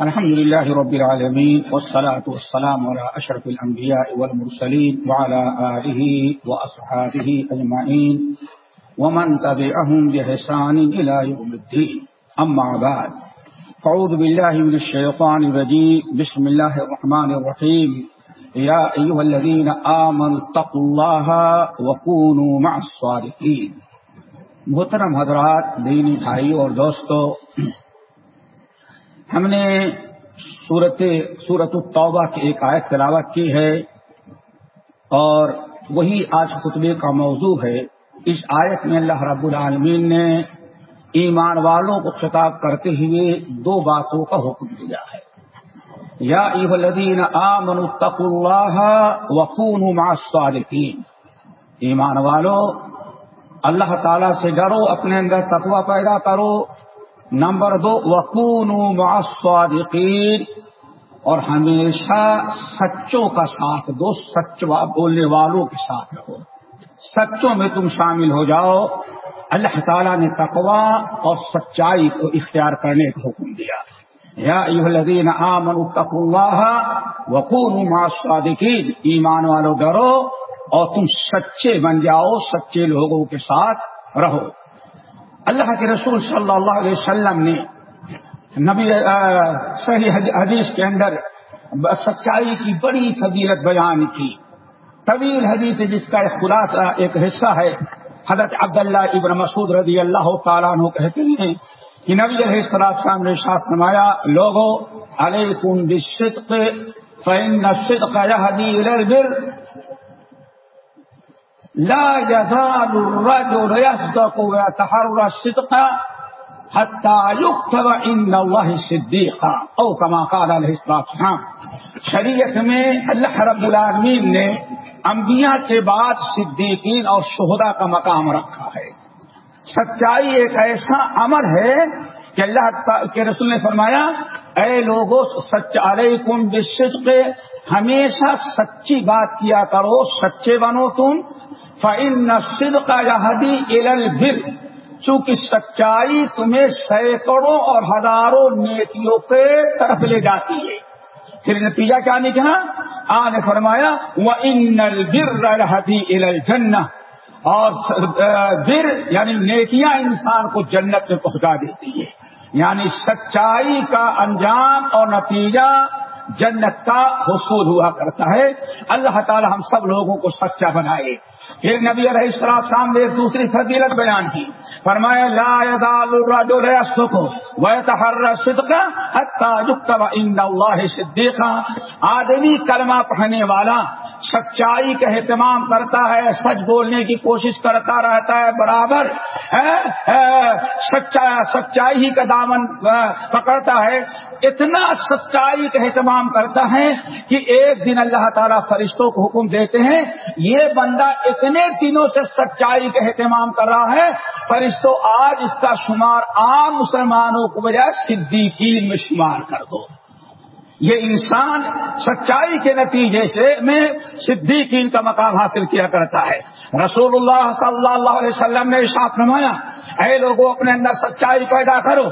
الحمد لله رب العالمين والصلاة والسلام على أشرف الأنبياء والمرسلين وعلى آله وأصحابه أجمعين ومن تبعهم بحسان إلى يوم الدين أما بعد فعوذ بالله من الشيطان الرجيم بسم الله الرحمن الرحيم يا أيها الذين آمنوا اتقوا الله وكونوا مع الصالحين محترم حضرات، دینی بھائی اور دوستو، ہم نے صورت صورت التوبہ کی ایک آیت تلاوت کی ہے اور وہی آج خطبے کا موضوع ہے۔ اس آیت میں اللہ رب العالمین نے ایمان والوں کو خطاب کرتے ہوئے دو باتوں کا حکم دیا ہے۔ یا الذین آمنوا اتقوا اللہ وکونوا مع الصادقین۔ ایمان والوں اللہ تعالی سے ڈرو، اپنے اندر تقوی پیدا کرو۔ نمبر دو وقون معصوادقین اور ہمیشہ سچوں کا ساتھ دو، سچ بولنے والوں کے ساتھ رہو۔ سچوں میں تم شامل ہو جاؤ۔ اللہ تعالیٰ نے تقوا اور سچائی کو اختیار کرنے کا حکم دیا۔ یا الذین آمنوا اتقوا اللہ وقون معصوادقین ایمان والوں ڈرو۔ اور تم سچے بن جاؤ، سچے لوگوں کے ساتھ رہو۔ اللہ کے رسول صلی اللہ علیہ وسلم نے نبی صحیح حدیث کے اندر سچائی کی بڑی فضیلت بیان کی۔ طویل حدیث جس کا خلاصہ، ایک حصہ ہے۔ حضرت عبداللہ ابن مسعود رضی اللہ تعالیٰ عنہ کہتے ہیں کہ نبی علیہ السلام نے ساتھ فرمایا لوگوں علیکم بالصدق، فإن الصدق يهدي إلى البر۔ لا يزال الرجل يصدق ويتحرى الصدق حتى يكتب عند الله صديقا او كما قال عليه الصلاه والسلام. شریعت میں اللہ رب العالمین نے انبیاء کے بعد صدیقین اور شہدا کا مقام رکھا ہے۔ سچائی ایک ایسا امر ہے کہ اللہ کے رسول نے فرمایا، اے لوگوں سچ علیکم بالصدق، ہمیشہ سچی بات کیا کرو، سچے بنو تم فعن نصد کا یادی البر۔ چونکہ سچائی تمہیں سینکڑوں اور ہزاروں نیکیوں کے طرف لے جاتی ہے۔ پھر نتیجہ کیا نکلا؟ آنے فرمایا وہ ان البر رہتی الجن اور بر یعنی نیکیاں انسان کو جنت میں پہنچا دیتی ہے۔ یعنی سچائی کا انجام اور نتیجہ جنت کا حصول ہوا کرتا ہے۔ اللہ تعالی ہم سب لوگوں کو سچا بنائے۔ پھر نبی علیہ السلام شام نے ایک دوسری فضیلت بیان کی۔ فرمایا، لا يزال الرجل يصدق ويتحرى الصدق حتى يكتب عند الله آدمی کلمہ پڑھنے والا سچائی کا اہتمام کرتا ہے، سچ بولنے کی کوشش کرتا رہتا ہے، برابر سچائی ہی کا دامن پکڑتا ہے۔ اتنا سچائی کا اہتمام کام کرتا ہے کہ ایک دن اللہ تعالیٰ فرشتوں کو حکم دیتے ہیں، یہ بندہ اتنے دنوں سے سچائی کا اہتمام کر رہا ہے فرشتوں آج اس کا شمار عام مسلمانوں کو بجائے صدیقین میں شمار کر دو۔ یہ انسان سچائی کے نتیجے سے میں صدیقین کا مقام حاصل کیا کرتا ہے۔ رسول اللہ صلی اللہ علیہ وسلم نے ساتھ نمایا اے لوگوں اپنے اندر سچائی پیدا کرو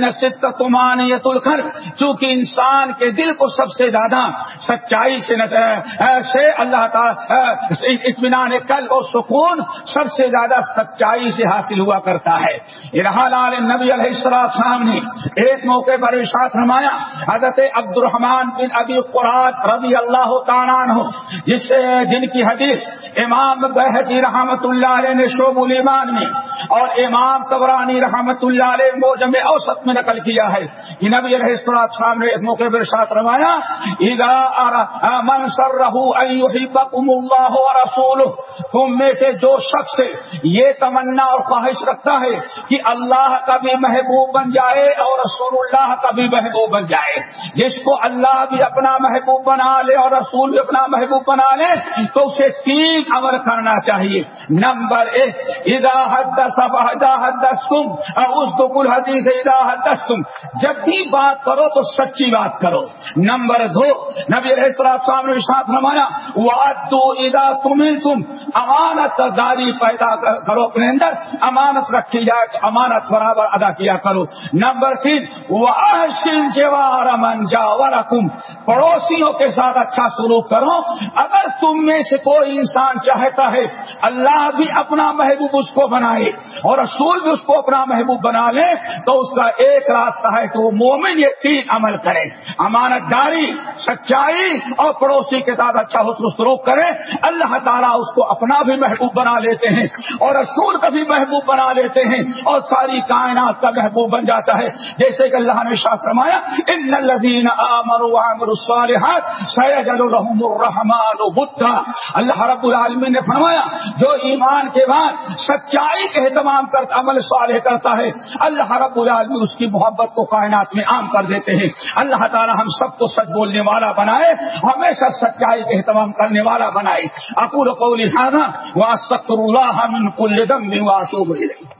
نصد کا تمان یہ تلخر چونکہ انسان کے دل کو سب سے زیادہ سچائی سے سے اللہ تعالی اطمینان کل اور سکون سب سے زیادہ سچائی سے حاصل ہوا کرتا ہے۔ ارحال نبی علیہ السلام نے ایک موقع پر ساتھ نمایا حضرت عبد الرحمان بن ابی قرآت رضی اللہ تعالیٰ عنہ، جس سے جن کی حدیث امام بحدی رحمت اللہ علیہ نے شعب الایمان میں اور امام قبرانی رحمت اللہ علیہ موجم اوسط میں نقل کیا ہے۔ کہ نبی علیہ السلام نے ایک موقع پر ساتھ روایا من سر رہو ایحبکم اللہ رسول تم میں سے جو شخص یہ تمنا اور خواہش رکھتا ہے کہ اللہ کا بھی محبوب بن جائے اور رسول اللہ کا بھی محبوب بن جائے، جس کو اللہ بھی اپنا محبوب بنا لے اور رسول بھی اپنا محبوب بنا لے، تو اسے تین امر کرنا چاہیے۔ نمبر ایک ادا حدث تم اس دکل حدیث تم جب بھی بات کرو تو سچی بات کرو۔ نمبر دو، نبی السلام نے ساتھ نمایا وہ ادا تم امانت داری پیدا کرو اپنے اندر، امانت رکھی جائے امانت برابر ادا کیا کرو۔ نمبر تین وہ رقم پڑوسیوں کے ساتھ اچھا سلوک کرو۔ اگر تم میں سے کوئی انسان چاہتا ہے اللہ بھی اپنا محبوب اس کو بنائے اور رسول بھی اس کو اپنا محبوب بنا لے، تو اس کا ایک راستہ ہے کہ وہ مومن یہ تین عمل کرے، امانت داری، سچائی اور پڑوسی کے ساتھ اچھا حسن سلوک کرے۔ اللہ تعالیٰ اس کو اپنا بھی محبوب بنا لیتے ہیں اور رسول کا بھی محبوب بنا لیتے ہیں اور ساری کائنات کا محبوب بن جاتا ہے۔ جیسے کہ اللہ نے شاہ فرمایا، ان الذین آمنوا وعملوا الصالحات سيجعل لهم الرحمن ودا. اللہ رب العالمین نے فرمایا، جو ایمان کے بعد سچائی کا اہتمام کر عمل صالح کرتا ہے، اللہ رب العالمین اس کی محبت کو کائنات میں عام کر دیتے ہیں۔ اللہ تعالی ہم سب کو سچ بولنے والا بنائے، ہمیشہ سچائی کا اہتمام کرنے والا بنائے۔ اقول قولی هذا واستغفر الله من كل ذنب واتوب اليه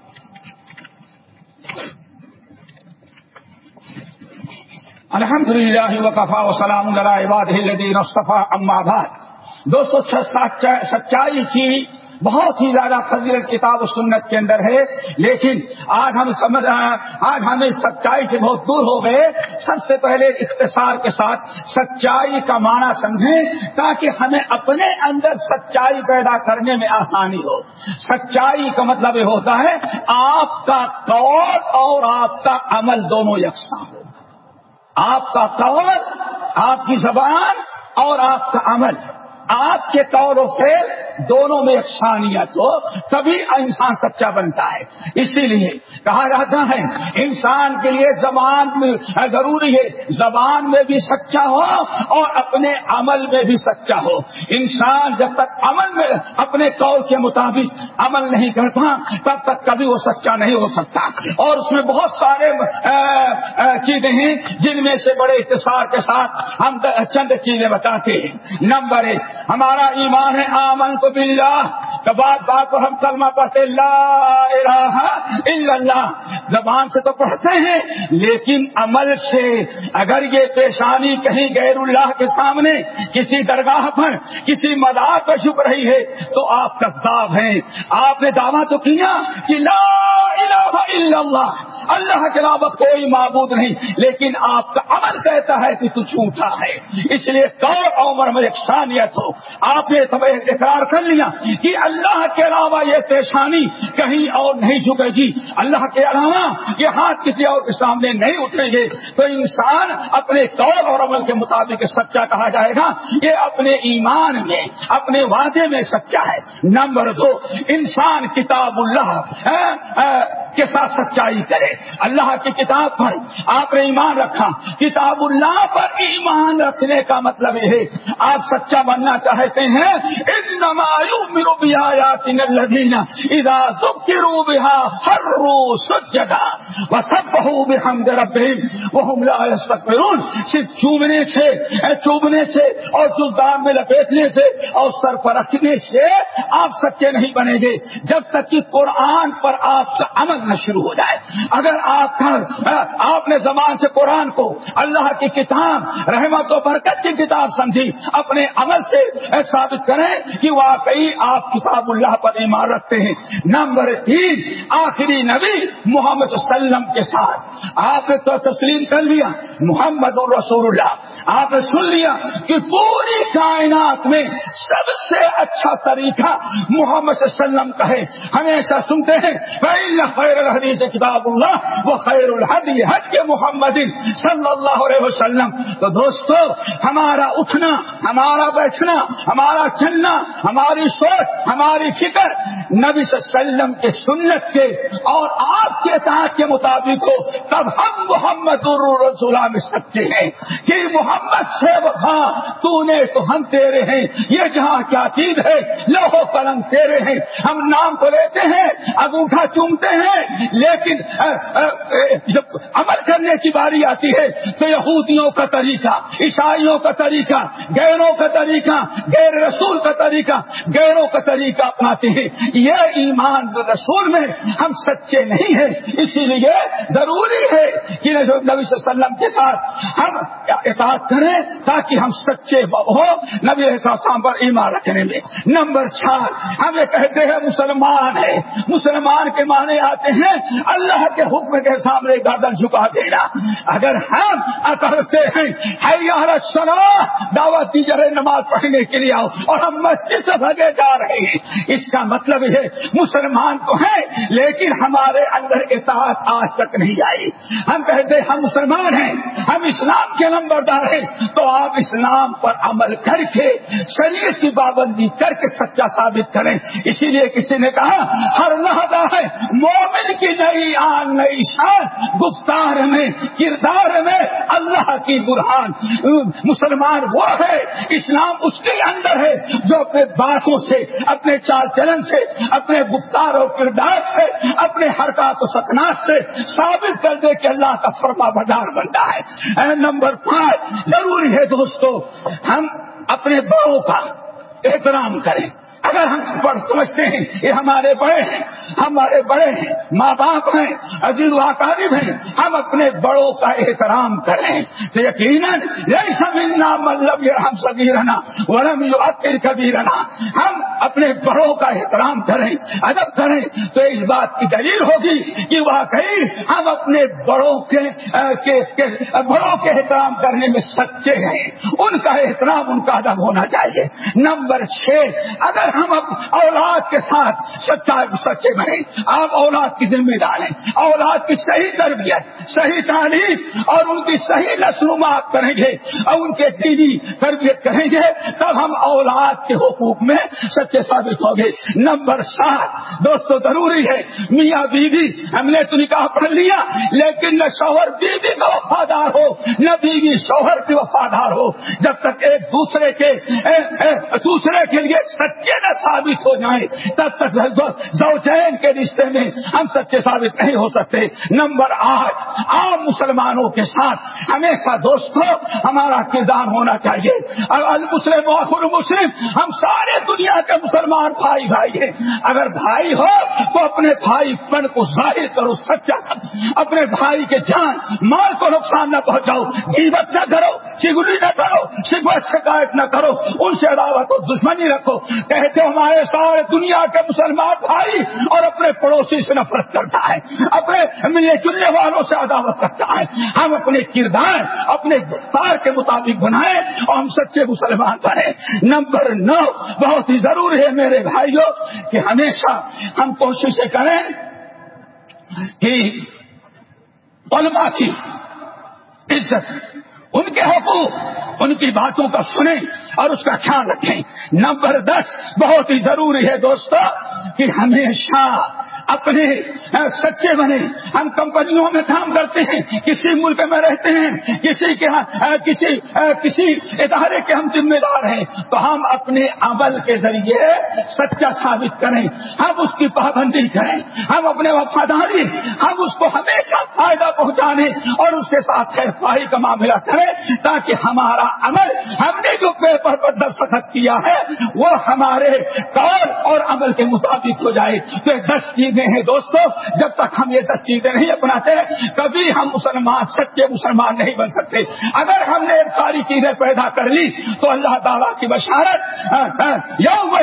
الحمد للہ وقفا وسلام مصطفیٰ اماد دوستو سچائی کی بہت ہی زیادہ فضیلت کتاب و سنت کے اندر ہے، لیکن آج ہم سمجھ آج ہمیں سچائی سے بہت دور ہو گئے۔ سب سے پہلے اختصار کے ساتھ سچائی کا معنی سمجھیں تاکہ ہمیں اپنے اندر سچائی پیدا کرنے میں آسانی ہو۔ سچائی کا مطلب یہ ہوتا ہے، آپ کا قول اور آپ کا عمل دونوں یکساں ہو۔ آپ کا قول، آپ کی زبان اور آپ کا عمل۔ آپ کے طور و فیل دونوں میں یکسانیت ہو، تبھی انسان سچا بنتا ہے۔ اسی لیے کہا جاتا ہے، انسان کے لیے زبان میں ضروری ہے، زبان میں بھی سچا ہو اور اپنے عمل میں بھی سچا ہو۔ انسان جب تک عمل میں، اپنے قول کے مطابق عمل نہیں کرتا، تب تک کبھی وہ سچا نہیں ہو سکتا۔ اور اس میں بہت سارے چیزیں ہیں، جن میں سے بڑے اختصار کے ساتھ ہم چند چیزیں بتاتے ہیں۔ نمبر ایک، ہمارا ایمان ہے، آمن تو بلّہ بات بات ہم کلمہ پڑھتے الہ الا اللہ۔ زبان سے تو پڑھتے ہیں، لیکن عمل سے اگر یہ پیشانی کہیں غیر اللہ کے سامنے، کسی درگاہ پر، کسی مدار پر چھپ رہی ہے، تو آپ کذاب ہیں۔ آپ نے دعویٰ تو کیا کہ لا الہ الا اللہ اللہ کے علاوہ کوئی معبود نہیں۔ لیکن آپ کا عمل کہتا ہے کہ تو جھوٹا ہے۔ اس لیے عمر میں ایک شانیت ہو۔ آپ نے اقرار پکڑ لیا کہ اللہ کے علاوہ یہ پیشانی کہیں اور نہیں جھکے گی۔ اللہ کے علاوہ یہ ہاتھ کسی اور کے سامنے نہیں اٹھیں گے۔ تو انسان اپنے طور اور عمل کے مطابق سچا کہا جائے گا۔ یہ اپنے ایمان میں، اپنے وعدے میں سچا ہے۔ نمبر دو، انسان کتاب اللہ کے ساتھ سچائی کرے۔ اللہ کی کتاب پر آپ نے ایمان رکھا۔ کتاب اللہ پر ایمان رکھنے کا مطلب یہ ہے، آپ سچا بننا چاہتے ہیں۔ ہر روز جگہ وہ سب بہو ہم وہ صرف چوبنے سے چوبنے سے، اور جلدان میں لپیٹنے سے اور سر پر رکھنے سے آپ سچے نہیں بنے گے۔ جب تک کہ قرآن پر آپ کا عمل نہ شروع ہو جائے۔ اگر آپ کا آپ نے زبان سے قرآن کو اللہ کی کتاب، رحمت و برکت کی کتاب سمجھی، اپنے عمل سے ثابت کریں کہ واقعی آپ کتاب اللہ پر ایمان رکھتے ہیں۔ نمبر تین، آخری نبی محمد وسلم کے ساتھ۔ آپ نے تو تسلیم کر لیا، محمد الرسول اللہ۔ آپ نے سن لیا کہ پوری کائنات میں سب سے اچھا طریقہ محمد صلی اللہ علیہ وسلم کا ہے۔ ہمیشہ سنتے ہیں خیر الحدیث کتاب اللہ وہ خیر الحدی حد کے محمد صلی اللہ علیہ وسلم۔ تو دوستو، ہمارا اٹھنا، ہمارا بیٹھنا، ہمارا چلنا، ہماری سوچ، ہماری فکر نبی صلی اللہ علیہ وسلم کے سنت کے اور آپ کے ساتھ کے مطابق ہو، تب ہم محمد رسول میں سچے ہیں۔ کہ محمد سے ہاں تو نے تو ہم تیرے ہیں، یہ جہاں کیا چیز ہے لوہو قلم تیرے ہیں۔ ہم نام کو لیتے ہیں انگوٹھا چومتے ہیں لیکن جب عمل کرنے کی باری آتی ہے تو یہودیوں کا طریقہ، عیسائیوں کا طریقہ، غیروں کا طریقہ، غیر رسول کا طریقہ، غیروں کا طریقہ اپناتے ہیں۔ یہ ایمان رسول میں ہم سچے نہیں ہیں، اسی لیے ضروری ہے کہ نبی صلی اللہ علیہ وسلم کے ساتھ ہم اطاعت کریں تاکہ ہم سچے ہو، نبی السلام پر ایمان رکھنے میں۔ نمبر چار ہم یہ کہتے ہیں مسلمان ہے مسلمان کے معنی آتے ہیں، اللہ کے حکم کے سامنے گردن جھکا دینا۔ اگر ہم کرتے ہیں دعوت دی نماز پڑھنے کے لیے آؤ اور ہم مسجد سے بھگے جا رہے ہیں۔ اس کا مطلب ہے، مسلمان تو ہیں، لیکن ہمارے اندر اطاعت آج تک نہیں آئی۔ ہم کہتے ہم مسلمان ہیں، ہم اسلام کے نمبردار ہیں۔ تو آپ اسلام پر عمل کر کے، شریعت کی پابندی کر کے سچا ثابت کریں۔ اسی لیے کسی نے کہا، ہر لہدا ہے، مومن کی نئی آن نئی شان، گفتار میں، کردار میں اللہ کی برہان۔ مسلمان وہ ہے، اسلام اس کے اندر ہے، جو اپنے باتوں سے، اپنے چال چلن سے، اپنے گفتار و کردار سے، اپنے حرکات و سکنات سے ثابت کر دے کہ اللہ کا فرما بدار بنتا ہے۔ نمبر پانچ، ضروری ہے دوستو، ہم اپنے بڑوں کا احترام کریں۔ اگر ہم پڑھ سمجھتے ہیں یہ ہمارے بڑے ہیں، ہمارے بڑے ہیں، ماں باپ ہیں، عزیز واقعب ہیں، ہم اپنے بڑوں کا احترام کریں۔ تو یقیناً یہی سب مطلب یہ ہم سبھی رہنا ورم جو اکر کبھی رہنا ہم اپنے بڑوں کا احترام کریں، ادب کریں۔ تو اس بات کی دلیل ہوگی کہ واقعی ہم اپنے بڑوں کے بڑوں کے احترام کرنے میں سچے ہیں۔ ان کا احترام، ان کا ادب ہونا چاہیے۔ نمبر چھ، اگر ہم اولاد کے ساتھ سچا سچے بنے۔ آپ اولاد کی ذمہ دار ہیں اولاد کی صحیح تربیت، صحیح تعلیم اور ان کی صحیح رسومات کریں گے اور ان کے دینی تربیت کریں گے، تب ہم اولاد کے حقوق میں سچے ثابت ہوں گے۔ نمبر سات، دوستو، ضروری ہے۔ میاں بیوی، ہم نے تو نکاح پڑھ لیا، لیکن نہ شوہر بیوی کا وفادار ہو، نہ بیوی شوہر کی وفادار ہو۔ جب تک ایک دوسرے کے دوسرے کے لیے سچے نہ ثابت ہو جائیں۔ تب تک زوجین کے رشتے میں ہم سچے ثابت نہیں ہو سکتے۔ نمبر آٹھ، عام مسلمانوں کے ساتھ ہمیشہ دوستوں ہمارا کردار ہونا چاہیے۔ المسلم آخر مسلم، ہم سارے دنیا کے مسلمان بھائی بھائی ہیں۔ اگر بھائی ہو تو اپنے بھائی پن کو ظاہر کرو، سچا۔ اپنے بھائی کے جان، مال کو نقصان نہ پہنچاؤ۔ قیمت نہ کرو چگڑی نہ کرو شکوت شکایت نہ کرو۔ ان سے عداوت و دشمنی رکھو۔ کہتے ہمارے سارے دنیا کے مسلمان بھائی اور اپنے پڑوسی سے نفرت کرتا ہے، اپنے ملنے جلنے والوں سے عداوت کرتا ہے۔ ہم اپنے کردار، اپنے گفتار کے مطابق بنائیں اور ہم سچے مسلمان بنے نمبر نو، بہت ہی ضروری ہے میرے بھائیوں کہ ہمیشہ ہم کوششیں کریں کہ علماء کی عزت ان کے حقوق، ان کی باتوں کا سنیں اور اس کا خیال رکھیں۔ نمبر دس، بہت ہی ضروری ہے دوستو کہ ہمیشہ اپنے سچے بنے۔ ہم کمپنیوں میں کام کرتے ہیں، کسی ملک میں رہتے ہیں، کسی کے ہاں، کسی کسی ادارے کے ہم ذمہ دار ہیں۔ تو ہم اپنے عمل کے ذریعے سچا ثابت کریں۔ ہم اس کی پابندی کریں۔ ہم اپنے وفاداری، ہم اس کو ہمیشہ فائدہ پہنچانے اور اس کے ساتھ خیر خواہی کا معاملہ کریں تاکہ ہمارا عمل ہم نے جو پیپر پر دستخط کیا ہے، وہ ہمارے کار اور عمل کے مطابق ہو جائے۔ تو دس چیزیں ہیں دوستو، جب تک ہم یہ دس چیزیں نہیں اپناتے، کبھی ہم مسلمان، سچے مسلمان نہیں بن سکتے۔ اگر ہم نے ساری چیزیں پیدا کر لی، تو اللہ تعالیٰ کی بشارت یوم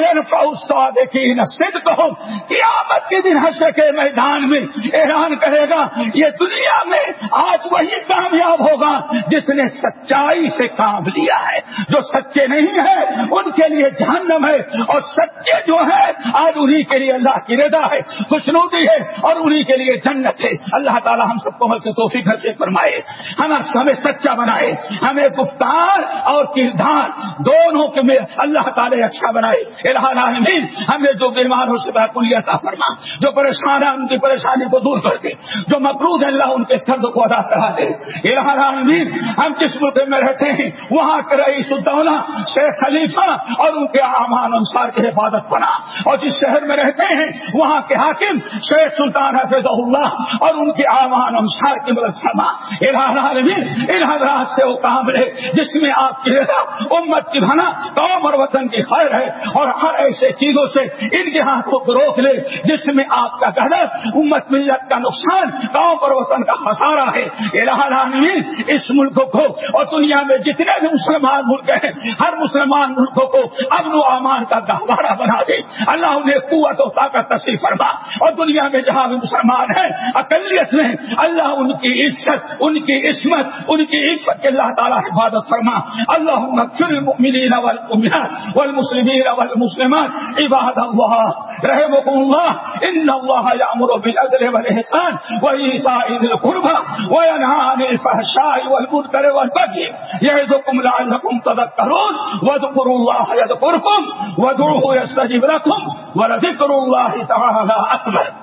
دیکھی کہو قیامت کے دن حشر کے میدان میں اعلان کرے گا، یہ دنیا میں آج وہی کامیاب ہوگا جس نے سچائی سے کام لیا ہے۔ جو سچے نہیں ہیں، ان کے لیے جہنم ہے، اور سچے جو ہے آج انہیں کے لیے اللہ کی رضا ہے۔ خوشنودی ہے اور انہیں کے لیے جنت ہے۔ اللہ تعالیٰ ہم سب کو مل توفیق گھر سے فرمائے۔ ہم ہمیں سچا بنائے۔ ہمیں گفتار اور کردار دونوں کے میں اللہ تعالیٰ اچھا بنائے۔ العالمین ہمیں جو بیمار ہو سکا کلیتا فرما۔ جو پریشان ہے ان کی پریشانی کو دور کر دے۔ جو مقروض ہے اللہ ان کے درد کو ادا کرا دے۔ العالمین، ہم جس ملک میں رہتے ہیں؟ وہاں کے رئیس الدولہ، شیخ خلیفہ اور ان کے امان انصار کی حفاظت بنا۔ اور جس شہر میں رہتے ہیں، وہاں کے حاکم حاکم شیخ سلطان حفظ اللہ اور ان کے آمان انسار کی مدد فرما. ان حضرات سے وہ کام لے جس میں آپ کی رضا، امت کی بھنا، قوم اور وطن کی خیر ہے اور ہر ایسے چیزوں سے ان کے ہاتھوں کو روک لے جس میں آپ کا قدر، امت ملت کا نقصان، قوم اور وطن کا خسارہ ہے. العالمین، اس ملک کو اور دنیا میں جتنے بھی مسلمان ملک ہیں، ہر مسلمان ملکوں کو امن و امان کا گہوارہ بنا دے. اللہ انہیں قوت و طاقت تصریف فرما. اور دنیا میں جہاں بھی مسلمان ہیں، اقلیت میں اللہ ان کی عزت، ان کی عصمت، ان کی عزت کے اللہ تعالیٰ حفاظت فرما۔ اللہ المؤمنین والمؤمنات والمسلمین والمسلمات، عباد اللہ رحمكم الله ان الله يأمر بالعدل والإحسان وإيتاء ذي القربى وينهى عن الفحشاء والمنكر والبغي يعظكم لعلكم تذكرون واذكروا الله يذكركم وادعوه يستجب لكم ولذكر الله تعالى أكبر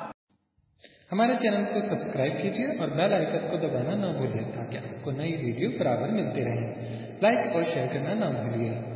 ہمارے چینل کو سبسکرائب کیجیے اور بیل آئکن کو دبانا نہ بھولیں تاکہ آپ کو نئی ویڈیو برابر ملتے رہیں لائک اور شیئر کرنا نہ بھولیے۔